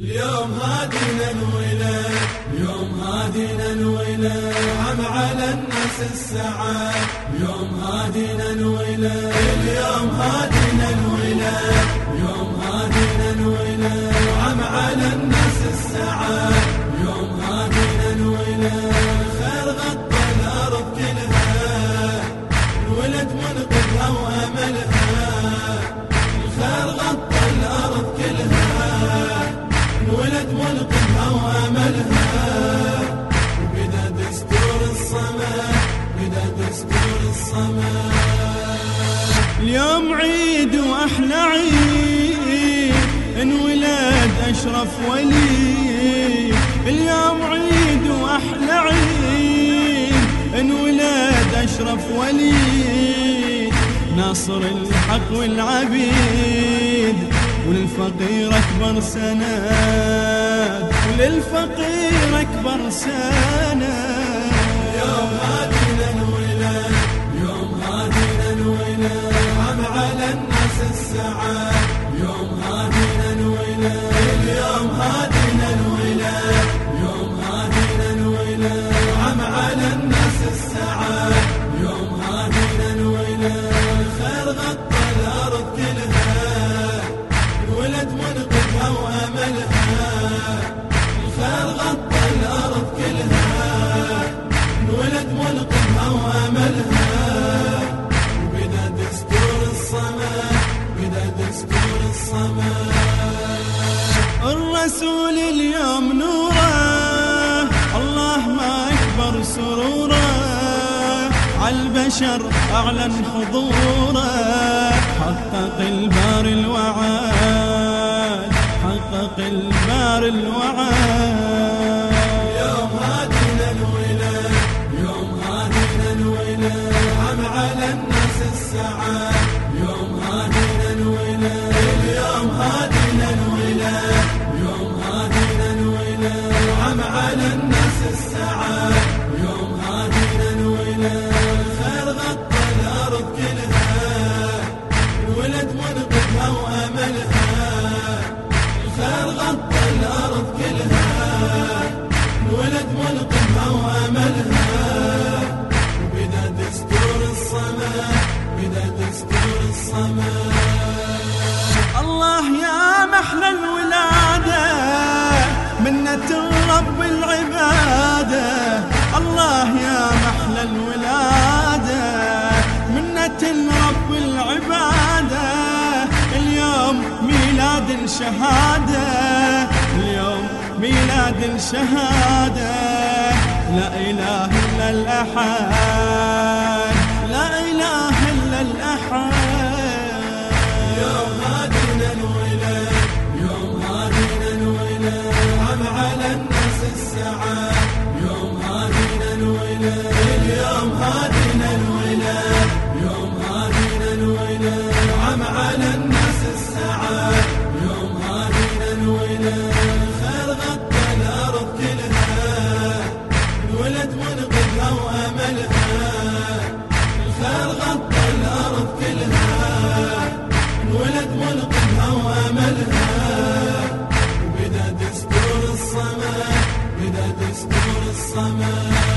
اليوم هادينا الولاد يوم هادينا الولاد عم على الناس السعاد يوم هادينا الولاد اليوم هادينا الولاد يوم هادينا الولاد عم على الناس السعاد اليوم عيد وأحلى عيد انولد أشرف ولي اليوم عيد وأحلى عيد انولد أشرف ولي ناصر الحق والعبيد وللفقير أكبر سند وللفقير أكبر سند الولد منقذها واملها وبدا دستور الصمد بدا دستور الصمد. الرسول اليوم نوره الله ما يكبر سروره. عالبشر أعلن حضوره. حقق البار الوعد حقق البار الوعد. اليوم هادينا الولاد يوم هادينا الولاد عم على العبادة. الله يا محلى الولادة. منة رب العبادة. اليوم ميلاد الشهادة اليوم ميلاد الشهادة لا إله إلا الأحد. اليوم هادينا الولاد يوم هادينا الولاد عم على الناس السعاد يوم هادينا الولاد خير غطى الأرض كلها الولد منقذها وأملها. الخير غطى الأرض كلها الولد منقذها وأملها. وبدا دستور الصمد بدا دستور الصمد